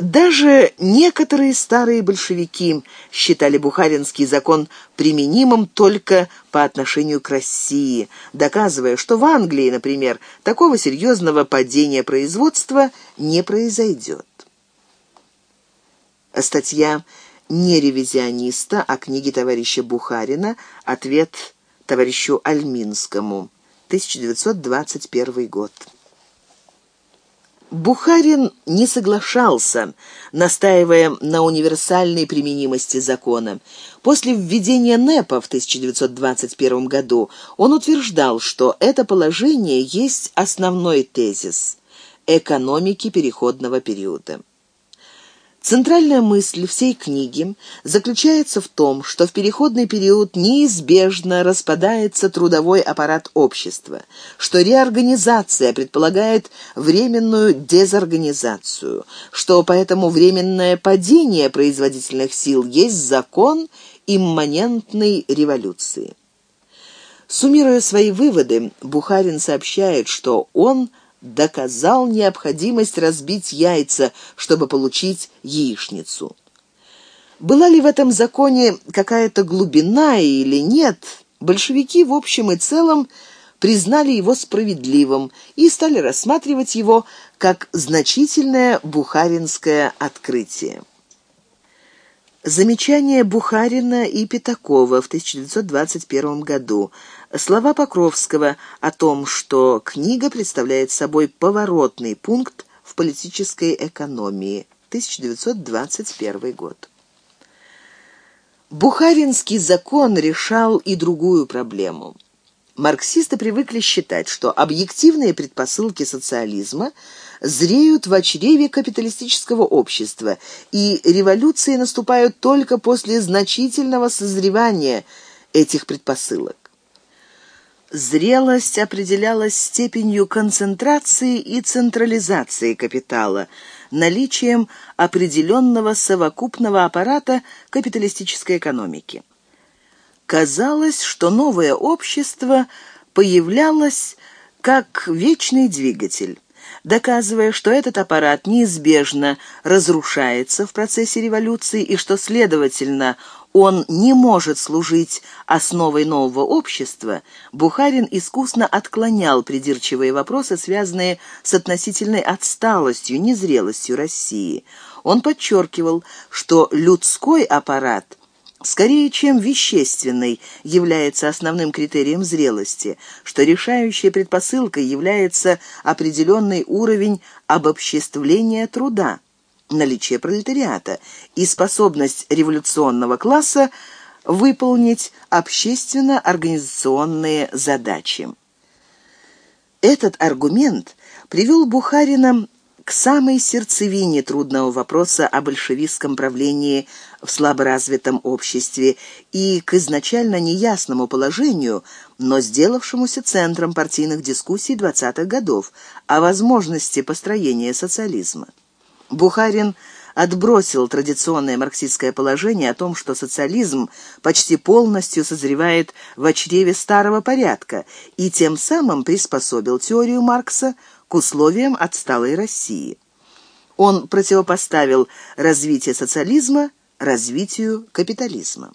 Даже некоторые старые большевики считали Бухаринский закон применимым только по отношению к России, доказывая, что в Англии, например, такого серьезного падения производства не произойдет. Статья не ревизиониста, а книги товарища Бухарина «Ответ товарищу Альминскому», 1921 год. Бухарин не соглашался, настаивая на универсальной применимости закона. После введения НЭПа в 1921 году он утверждал, что это положение есть основной тезис экономики переходного периода. Центральная мысль всей книги заключается в том, что в переходный период неизбежно распадается трудовой аппарат общества, что реорганизация предполагает временную дезорганизацию, что поэтому временное падение производительных сил есть закон имманентной революции. Суммируя свои выводы, Бухарин сообщает, что он – доказал необходимость разбить яйца, чтобы получить яичницу. Была ли в этом законе какая-то глубина или нет, большевики в общем и целом признали его справедливым и стали рассматривать его как значительное бухаринское открытие. Замечание Бухарина и Пятакова в 1921 году. Слова Покровского о том, что книга представляет собой поворотный пункт в политической экономии. 1921 год. Бухаринский закон решал и другую проблему – Марксисты привыкли считать, что объективные предпосылки социализма зреют в чреве капиталистического общества, и революции наступают только после значительного созревания этих предпосылок. Зрелость определялась степенью концентрации и централизации капитала, наличием определенного совокупного аппарата капиталистической экономики. Казалось, что новое общество появлялось как вечный двигатель, доказывая, что этот аппарат неизбежно разрушается в процессе революции и что, следовательно, он не может служить основой нового общества, Бухарин искусно отклонял придирчивые вопросы, связанные с относительной отсталостью, незрелостью России. Он подчеркивал, что людской аппарат скорее чем вещественный, является основным критерием зрелости, что решающей предпосылкой является определенный уровень обобществления труда, наличие пролетариата и способность революционного класса выполнить общественно-организационные задачи. Этот аргумент привел Бухарина к самой сердцевине трудного вопроса о большевистском правлении в слаборазвитом обществе и к изначально неясному положению, но сделавшемуся центром партийных дискуссий 20-х годов о возможности построения социализма. Бухарин отбросил традиционное марксистское положение о том, что социализм почти полностью созревает в чреве старого порядка, и тем самым приспособил теорию Маркса к условиям отсталой России. Он противопоставил развитие социализма развитию капитализма.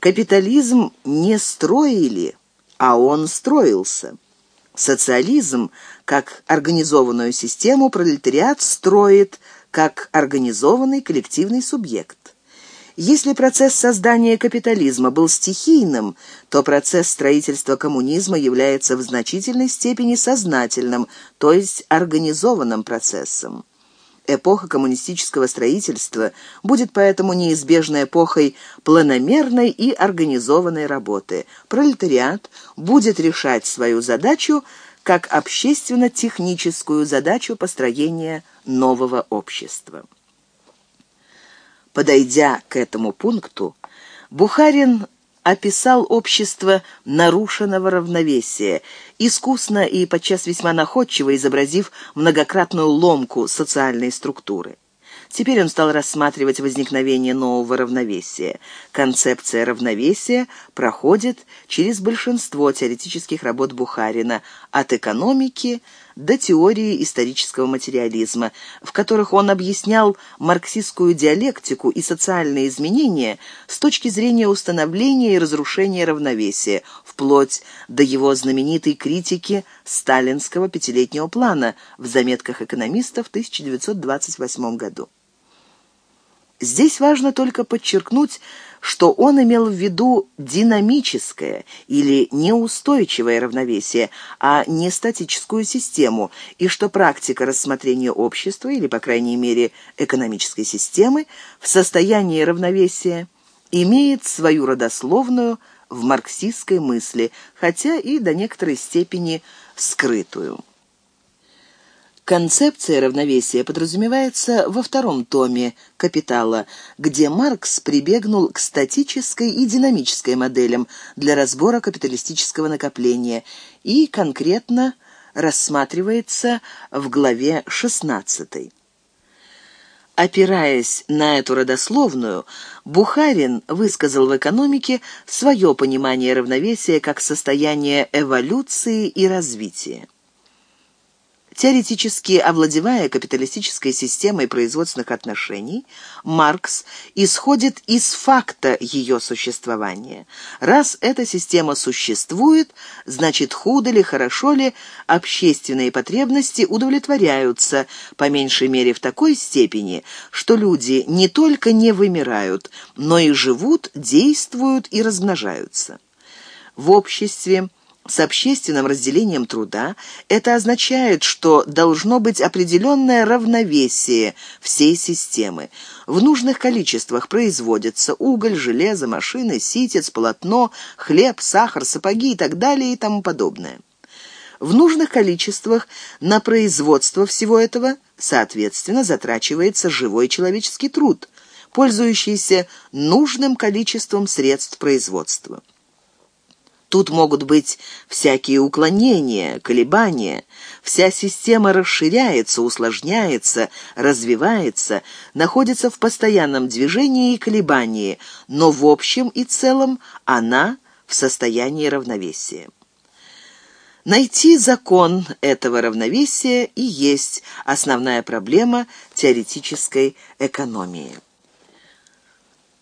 Капитализм не строили, а он строился. Социализм, как организованную систему, пролетариат строит, как организованный коллективный субъект. Если процесс создания капитализма был стихийным, то процесс строительства коммунизма является в значительной степени сознательным, то есть организованным процессом. Эпоха коммунистического строительства будет поэтому неизбежной эпохой планомерной и организованной работы. Пролетариат будет решать свою задачу как общественно-техническую задачу построения нового общества. Подойдя к этому пункту, Бухарин описал общество нарушенного равновесия, искусно и подчас весьма находчиво изобразив многократную ломку социальной структуры. Теперь он стал рассматривать возникновение нового равновесия. Концепция равновесия проходит через большинство теоретических работ Бухарина от экономики до теории исторического материализма, в которых он объяснял марксистскую диалектику и социальные изменения с точки зрения установления и разрушения равновесия, вплоть до его знаменитой критики сталинского пятилетнего плана в заметках экономиста в 1928 году. Здесь важно только подчеркнуть, что он имел в виду динамическое или неустойчивое равновесие, а не статическую систему, и что практика рассмотрения общества, или, по крайней мере, экономической системы, в состоянии равновесия имеет свою родословную в марксистской мысли, хотя и до некоторой степени скрытую. Концепция равновесия подразумевается во втором томе «Капитала», где Маркс прибегнул к статической и динамической моделям для разбора капиталистического накопления и конкретно рассматривается в главе 16. Опираясь на эту родословную, Бухарин высказал в экономике свое понимание равновесия как состояние эволюции и развития. Теоретически овладевая капиталистической системой производственных отношений, Маркс исходит из факта ее существования. Раз эта система существует, значит, худо ли, хорошо ли, общественные потребности удовлетворяются, по меньшей мере в такой степени, что люди не только не вымирают, но и живут, действуют и размножаются. В обществе с общественным разделением труда, это означает, что должно быть определенное равновесие всей системы. В нужных количествах производятся уголь, железо, машины, ситец, полотно, хлеб, сахар, сапоги и так далее и тому подобное. В нужных количествах на производство всего этого, соответственно, затрачивается живой человеческий труд, пользующийся нужным количеством средств производства. Тут могут быть всякие уклонения, колебания. Вся система расширяется, усложняется, развивается, находится в постоянном движении и колебании, но в общем и целом она в состоянии равновесия. Найти закон этого равновесия и есть основная проблема теоретической экономии.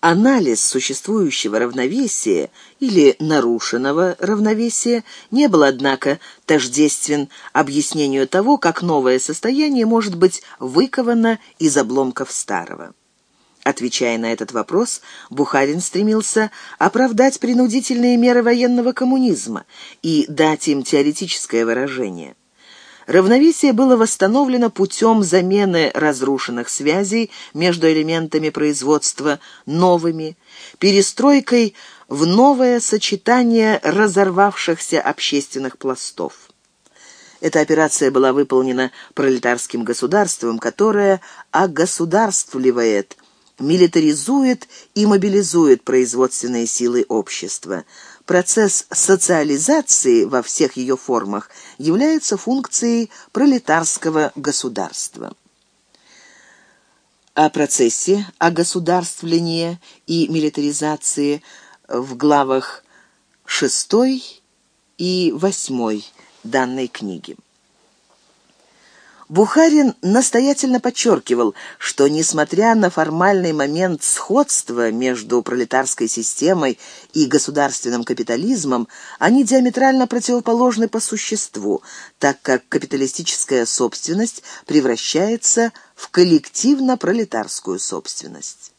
Анализ существующего равновесия или нарушенного равновесия не был, однако, тождествен объяснению того, как новое состояние может быть выковано из обломков старого. Отвечая на этот вопрос, Бухарин стремился оправдать принудительные меры военного коммунизма и дать им теоретическое выражение. Равновесие было восстановлено путем замены разрушенных связей между элементами производства новыми, перестройкой в новое сочетание разорвавшихся общественных пластов. Эта операция была выполнена пролетарским государством, которое огосударствливает, милитаризует и мобилизует производственные силы общества – Процесс социализации во всех ее формах является функцией пролетарского государства. О процессе огосударствления и милитаризации в главах 6 и 8 данной книги. Бухарин настоятельно подчеркивал, что, несмотря на формальный момент сходства между пролетарской системой и государственным капитализмом, они диаметрально противоположны по существу, так как капиталистическая собственность превращается в коллективно-пролетарскую собственность.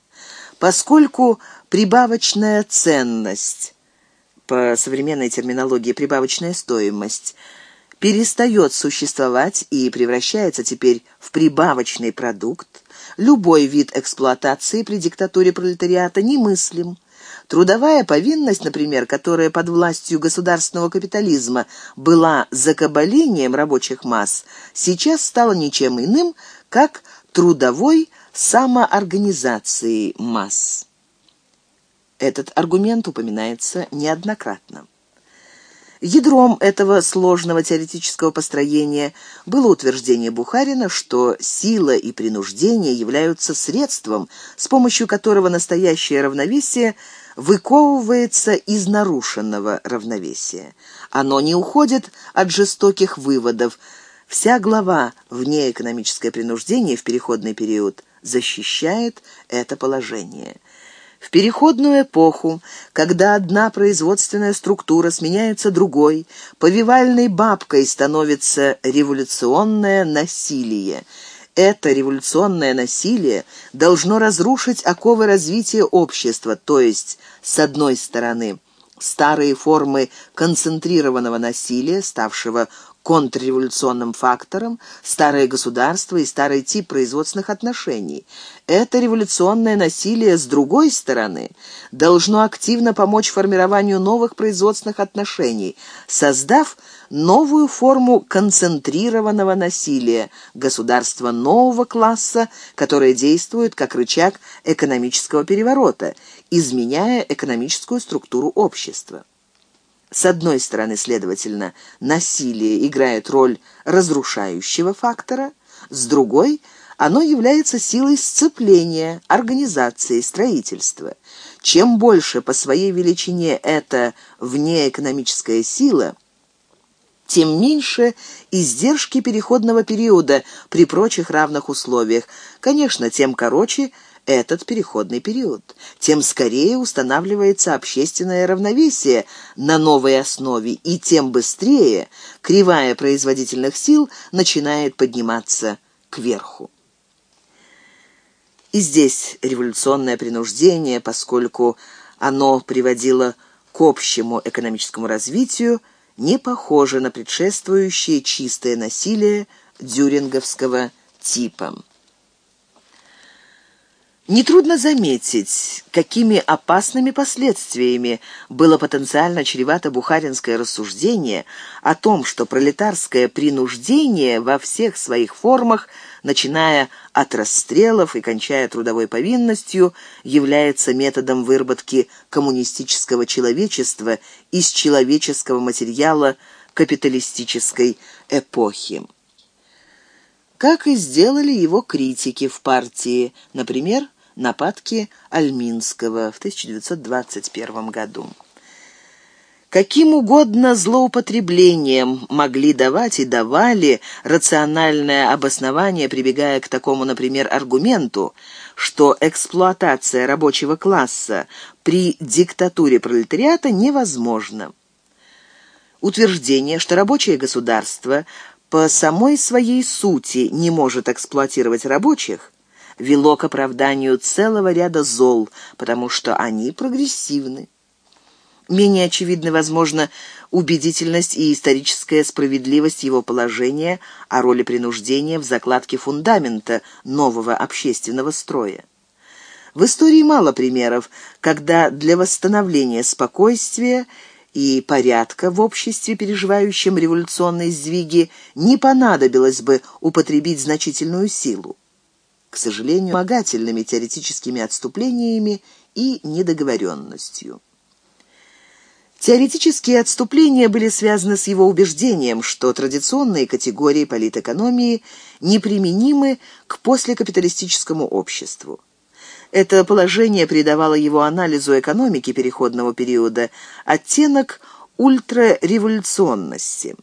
Поскольку прибавочная ценность, по современной терминологии прибавочная стоимость – перестает существовать и превращается теперь в прибавочный продукт, любой вид эксплуатации при диктатуре пролетариата немыслим. Трудовая повинность, например, которая под властью государственного капитализма была закабалением рабочих масс, сейчас стала ничем иным, как трудовой самоорганизацией масс. Этот аргумент упоминается неоднократно. Ядром этого сложного теоретического построения было утверждение Бухарина, что сила и принуждение являются средством, с помощью которого настоящее равновесие выковывается из нарушенного равновесия. Оно не уходит от жестоких выводов, Вся глава «Вне экономическое принуждение» в переходный период защищает это положение. В переходную эпоху, когда одна производственная структура сменяется другой, повивальной бабкой становится революционное насилие. Это революционное насилие должно разрушить оковы развития общества, то есть, с одной стороны, старые формы концентрированного насилия, ставшего контрреволюционным фактором, старое государство и старый тип производственных отношений. Это революционное насилие, с другой стороны, должно активно помочь формированию новых производственных отношений, создав новую форму концентрированного насилия, государства нового класса, которое действует как рычаг экономического переворота, изменяя экономическую структуру общества. С одной стороны, следовательно, насилие играет роль разрушающего фактора, с другой – оно является силой сцепления, организации, строительства. Чем больше по своей величине это внеэкономическая сила, тем меньше издержки переходного периода при прочих равных условиях. Конечно, тем короче – этот переходный период. Тем скорее устанавливается общественное равновесие на новой основе, и тем быстрее кривая производительных сил начинает подниматься кверху. И здесь революционное принуждение, поскольку оно приводило к общему экономическому развитию, не похоже на предшествующее чистое насилие дюринговского типа. Нетрудно заметить, какими опасными последствиями было потенциально чревато бухаринское рассуждение о том, что пролетарское принуждение во всех своих формах, начиная от расстрелов и кончая трудовой повинностью, является методом выработки коммунистического человечества из человеческого материала капиталистической эпохи. Как и сделали его критики в партии, например, нападки Альминского в 1921 году. Каким угодно злоупотреблением могли давать и давали рациональное обоснование, прибегая к такому, например, аргументу, что эксплуатация рабочего класса при диктатуре пролетариата невозможна. Утверждение, что рабочее государство по самой своей сути не может эксплуатировать рабочих, вело к оправданию целого ряда зол, потому что они прогрессивны. Менее очевидны, возможно, убедительность и историческая справедливость его положения о роли принуждения в закладке фундамента нового общественного строя. В истории мало примеров, когда для восстановления спокойствия и порядка в обществе, переживающем революционные сдвиги, не понадобилось бы употребить значительную силу к сожалению, помогательными теоретическими отступлениями и недоговоренностью. Теоретические отступления были связаны с его убеждением, что традиционные категории политэкономии неприменимы к послекапиталистическому обществу. Это положение придавало его анализу экономики переходного периода оттенок ультрареволюционности.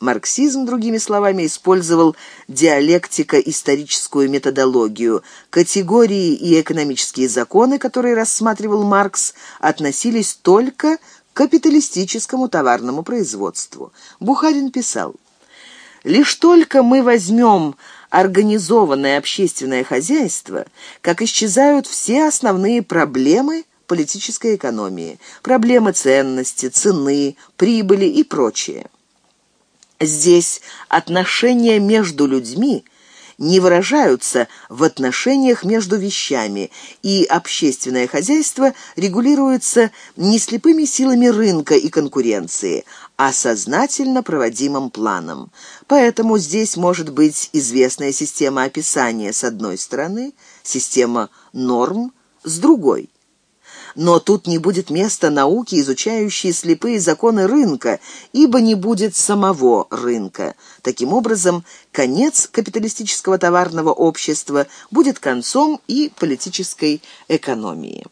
Марксизм, другими словами, использовал диалектико-историческую методологию. Категории и экономические законы, которые рассматривал Маркс, относились только к капиталистическому товарному производству. Бухарин писал, «Лишь только мы возьмем организованное общественное хозяйство, как исчезают все основные проблемы политической экономии, проблемы ценности, цены, прибыли и прочее». Здесь отношения между людьми не выражаются в отношениях между вещами, и общественное хозяйство регулируется не слепыми силами рынка и конкуренции, а сознательно проводимым планом. Поэтому здесь может быть известная система описания с одной стороны, система норм с другой – но тут не будет места науки, изучающей слепые законы рынка, ибо не будет самого рынка. Таким образом, конец капиталистического товарного общества будет концом и политической экономии.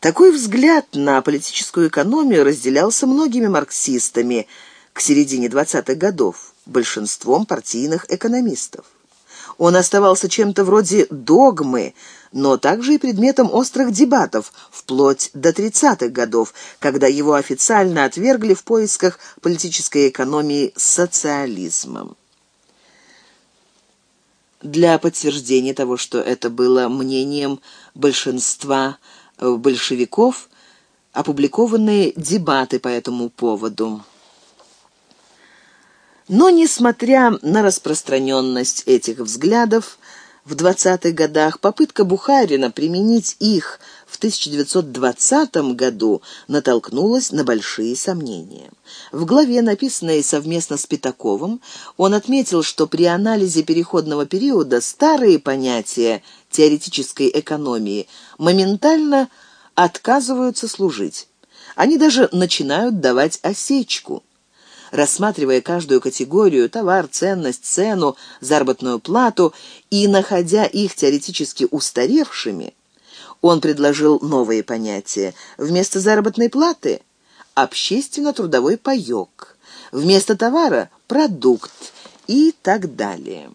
Такой взгляд на политическую экономию разделялся многими марксистами, к середине 20-х годов большинством партийных экономистов. Он оставался чем-то вроде догмы, но также и предметом острых дебатов вплоть до 30-х годов, когда его официально отвергли в поисках политической экономии социализмом. Для подтверждения того, что это было мнением большинства э, большевиков, опубликованы дебаты по этому поводу. Но, несмотря на распространенность этих взглядов, в 20-х годах попытка Бухарина применить их в 1920 году натолкнулась на большие сомнения. В главе, написанной совместно с Пятаковым, он отметил, что при анализе переходного периода старые понятия теоретической экономии моментально отказываются служить. Они даже начинают давать осечку рассматривая каждую категорию – товар, ценность, цену, заработную плату и находя их теоретически устаревшими, он предложил новые понятия. Вместо заработной платы – общественно-трудовой паёк, вместо товара – продукт и так далее.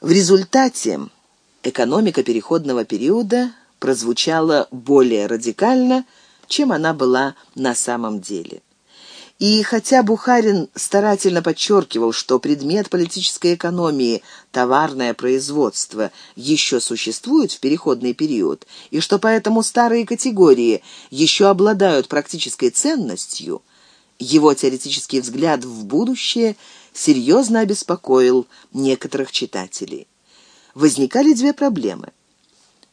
В результате экономика переходного периода прозвучала более радикально, чем она была на самом деле. И хотя Бухарин старательно подчеркивал, что предмет политической экономии – товарное производство – еще существует в переходный период, и что поэтому старые категории еще обладают практической ценностью, его теоретический взгляд в будущее серьезно обеспокоил некоторых читателей. Возникали две проблемы.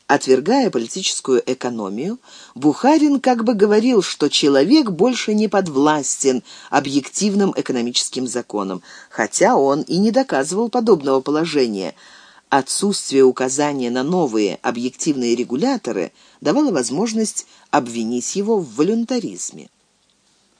Отвергая политическую экономию, Бухарин как бы говорил, что человек больше не подвластен объективным экономическим законам, хотя он и не доказывал подобного положения. Отсутствие указания на новые объективные регуляторы давало возможность обвинить его в волюнтаризме.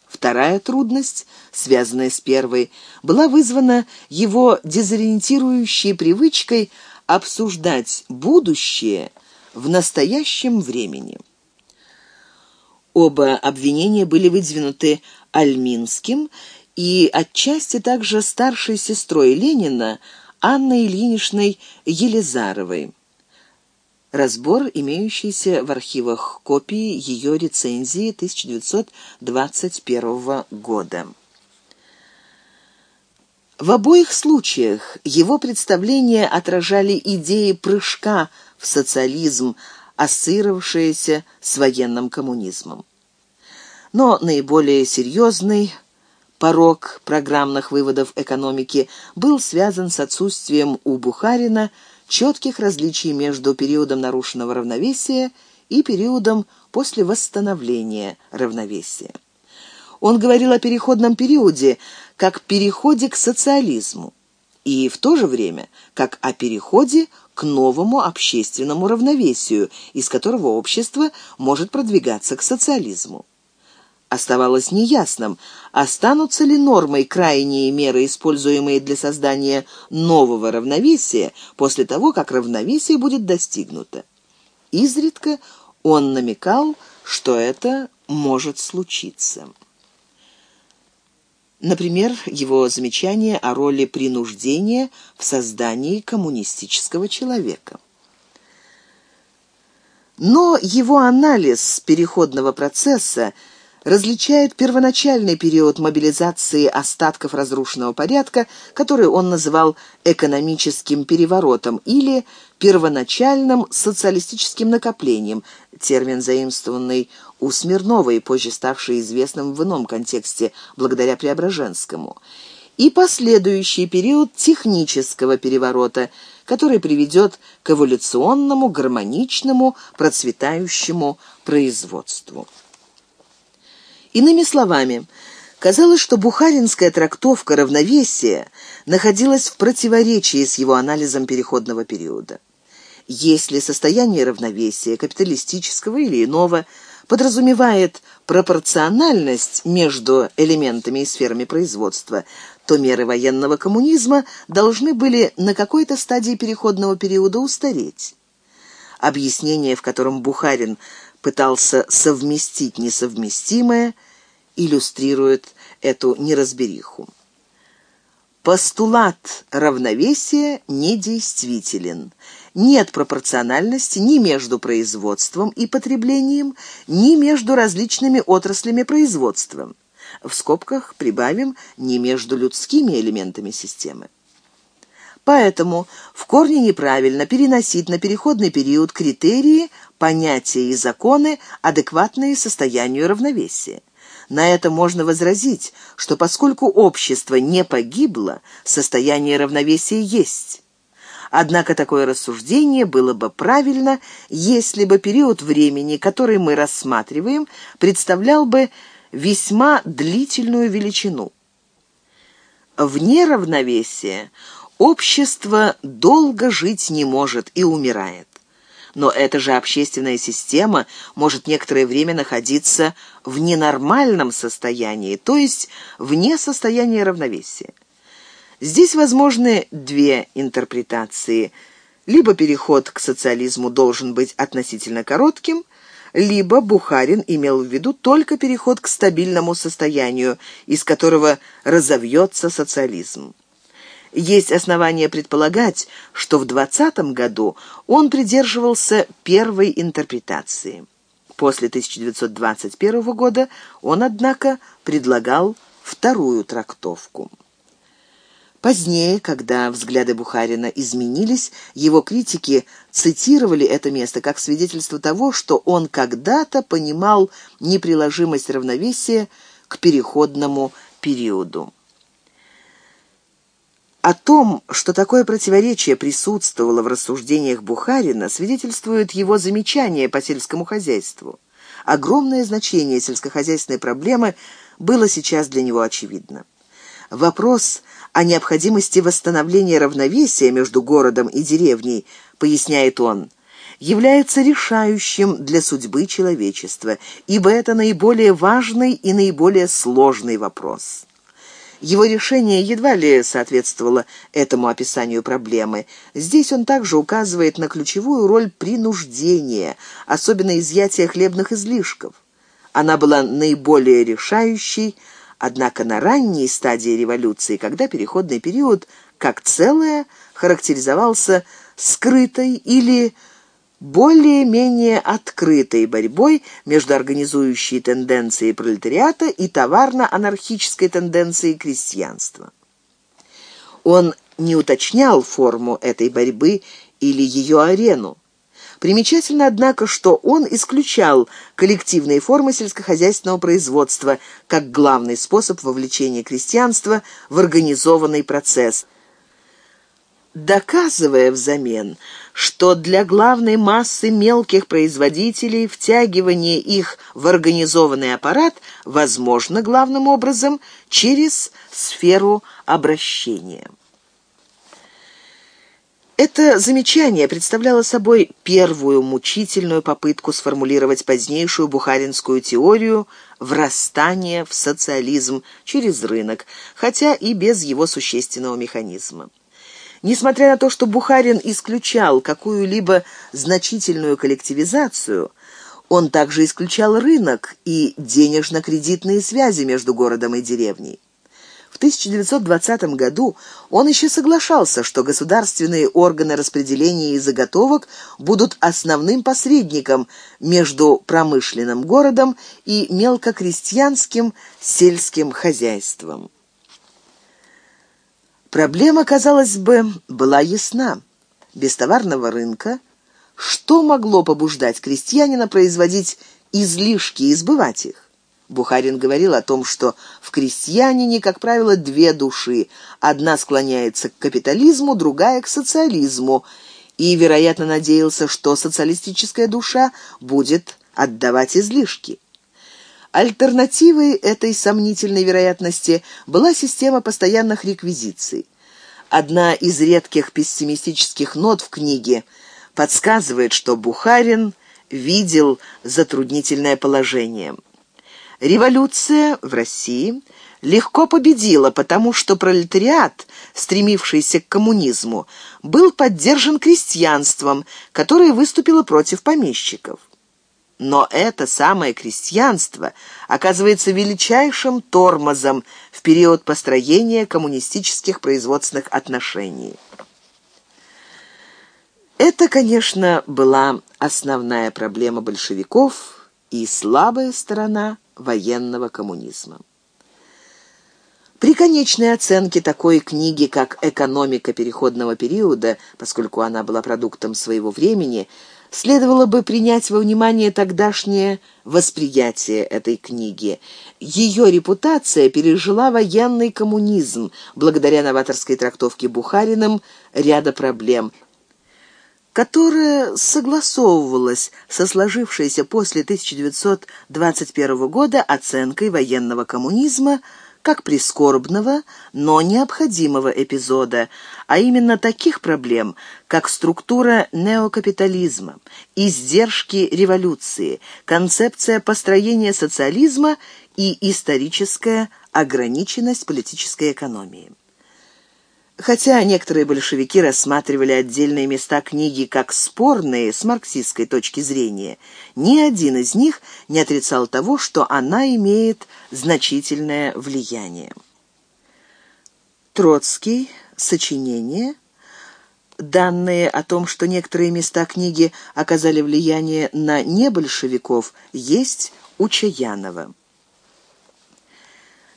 Вторая трудность, связанная с первой, была вызвана его дезориентирующей привычкой обсуждать будущее – в настоящем времени. Оба обвинения были выдвинуты Альминским и отчасти также старшей сестрой Ленина Анной Ильиничной Елизаровой. Разбор, имеющийся в архивах копии ее рецензии 1921 года. В обоих случаях его представления отражали идеи прыжка в социализм, ассоциировавшиеся с военным коммунизмом. Но наиболее серьезный порог программных выводов экономики был связан с отсутствием у Бухарина четких различий между периодом нарушенного равновесия и периодом после восстановления равновесия. Он говорил о переходном периоде как переходе к социализму и в то же время как о переходе к новому общественному равновесию, из которого общество может продвигаться к социализму. Оставалось неясным, останутся ли нормой крайние меры, используемые для создания нового равновесия, после того, как равновесие будет достигнуто. Изредка он намекал, что это может случиться. Например, его замечание о роли принуждения в создании коммунистического человека. Но его анализ переходного процесса различает первоначальный период мобилизации остатков разрушенного порядка, который он называл экономическим переворотом или первоначальным социалистическим накоплением, термин заимствованный у Смирнова и позже ставший известным в ином контексте благодаря Преображенскому, и последующий период технического переворота, который приведет к эволюционному, гармоничному, процветающему производству. Иными словами, казалось, что бухаринская трактовка равновесия находилась в противоречии с его анализом переходного периода. Если состояние равновесия, капиталистического или иного, подразумевает пропорциональность между элементами и сферами производства, то меры военного коммунизма должны были на какой-то стадии переходного периода устареть. Объяснение, в котором Бухарин пытался совместить несовместимое, иллюстрирует эту неразбериху. Постулат равновесия недействителен. Нет пропорциональности ни между производством и потреблением, ни между различными отраслями производства. В скобках прибавим «ни между людскими элементами системы». Поэтому в корне неправильно переносить на переходный период критерии, понятия и законы, адекватные состоянию равновесия. На это можно возразить, что поскольку общество не погибло, состояние равновесия есть. Однако такое рассуждение было бы правильно, если бы период времени, который мы рассматриваем, представлял бы весьма длительную величину. Вне равновесия Общество долго жить не может и умирает. Но эта же общественная система может некоторое время находиться в ненормальном состоянии, то есть вне состояния равновесия. Здесь возможны две интерпретации. Либо переход к социализму должен быть относительно коротким, либо Бухарин имел в виду только переход к стабильному состоянию, из которого разовьется социализм. Есть основания предполагать, что в 20 году он придерживался первой интерпретации. После 1921 года он, однако, предлагал вторую трактовку. Позднее, когда взгляды Бухарина изменились, его критики цитировали это место как свидетельство того, что он когда-то понимал неприложимость равновесия к переходному периоду. О том, что такое противоречие присутствовало в рассуждениях Бухарина, свидетельствует его замечание по сельскому хозяйству. Огромное значение сельскохозяйственной проблемы было сейчас для него очевидно. Вопрос о необходимости восстановления равновесия между городом и деревней, поясняет он, является решающим для судьбы человечества, ибо это наиболее важный и наиболее сложный вопрос. Его решение едва ли соответствовало этому описанию проблемы. Здесь он также указывает на ключевую роль принуждения, особенно изъятия хлебных излишков. Она была наиболее решающей, однако на ранней стадии революции, когда переходный период как целое характеризовался скрытой или более-менее открытой борьбой между организующей тенденцией пролетариата и товарно-анархической тенденцией крестьянства. Он не уточнял форму этой борьбы или ее арену. Примечательно, однако, что он исключал коллективные формы сельскохозяйственного производства как главный способ вовлечения крестьянства в организованный процесс – доказывая взамен, что для главной массы мелких производителей втягивание их в организованный аппарат возможно главным образом через сферу обращения. Это замечание представляло собой первую мучительную попытку сформулировать позднейшую бухаринскую теорию врастания в социализм через рынок, хотя и без его существенного механизма. Несмотря на то, что Бухарин исключал какую-либо значительную коллективизацию, он также исключал рынок и денежно-кредитные связи между городом и деревней. В 1920 году он еще соглашался, что государственные органы распределения и заготовок будут основным посредником между промышленным городом и мелкокрестьянским сельским хозяйством. Проблема, казалось бы, была ясна. Без товарного рынка что могло побуждать крестьянина производить излишки и избывать их? Бухарин говорил о том, что в крестьянине, как правило, две души. Одна склоняется к капитализму, другая к социализму, и, вероятно, надеялся, что социалистическая душа будет отдавать излишки. Альтернативой этой сомнительной вероятности была система постоянных реквизиций. Одна из редких пессимистических нот в книге подсказывает, что Бухарин видел затруднительное положение. Революция в России легко победила, потому что пролетариат, стремившийся к коммунизму, был поддержан крестьянством, которое выступило против помещиков. Но это самое крестьянство оказывается величайшим тормозом в период построения коммунистических производственных отношений. Это, конечно, была основная проблема большевиков и слабая сторона военного коммунизма. При конечной оценке такой книги, как «Экономика переходного периода», поскольку она была продуктом своего времени, следовало бы принять во внимание тогдашнее восприятие этой книги. Ее репутация пережила военный коммунизм благодаря новаторской трактовке Бухариным ряда проблем, которая согласовывалась со сложившейся после 1921 года оценкой военного коммунизма как прискорбного, но необходимого эпизода, а именно таких проблем, как структура неокапитализма, издержки революции, концепция построения социализма и историческая ограниченность политической экономии. Хотя некоторые большевики рассматривали отдельные места книги как спорные с марксистской точки зрения, ни один из них не отрицал того, что она имеет значительное влияние. Троцкий, сочинение, данные о том, что некоторые места книги оказали влияние на небольшевиков, есть у Чаянова.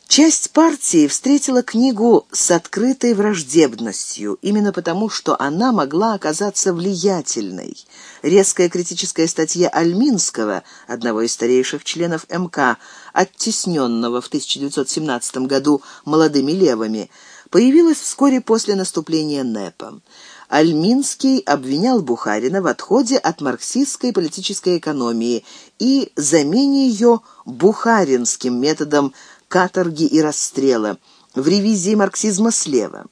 Часть партии встретила книгу с открытой враждебностью, именно потому, что она могла оказаться влиятельной. Резкая критическая статья Альминского, одного из старейших членов МК, оттесненного в 1917 году молодыми левыми, появилась вскоре после наступления НЭПа. Альминский обвинял Бухарина в отходе от марксистской политической экономии и замене ее бухаринским методом каторги и расстрела, в ревизии марксизма слева.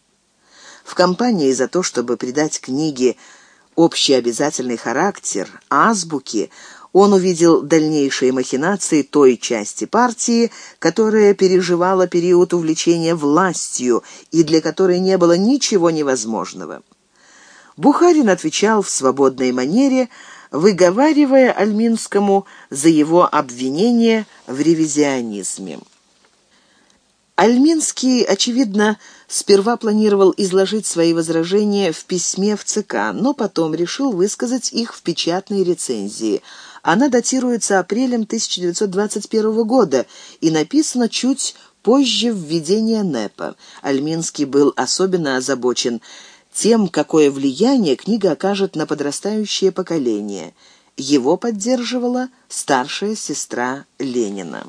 В кампании за то, чтобы придать книге общий обязательный характер, азбуки, он увидел дальнейшие махинации той части партии, которая переживала период увлечения властью и для которой не было ничего невозможного. Бухарин отвечал в свободной манере, выговаривая Альминскому за его обвинение в ревизионизме. Альминский, очевидно, сперва планировал изложить свои возражения в письме в ЦК, но потом решил высказать их в печатной рецензии. Она датируется апрелем 1921 года и написана чуть позже введения НЭПа. Альминский был особенно озабочен тем, какое влияние книга окажет на подрастающее поколение. Его поддерживала старшая сестра Ленина.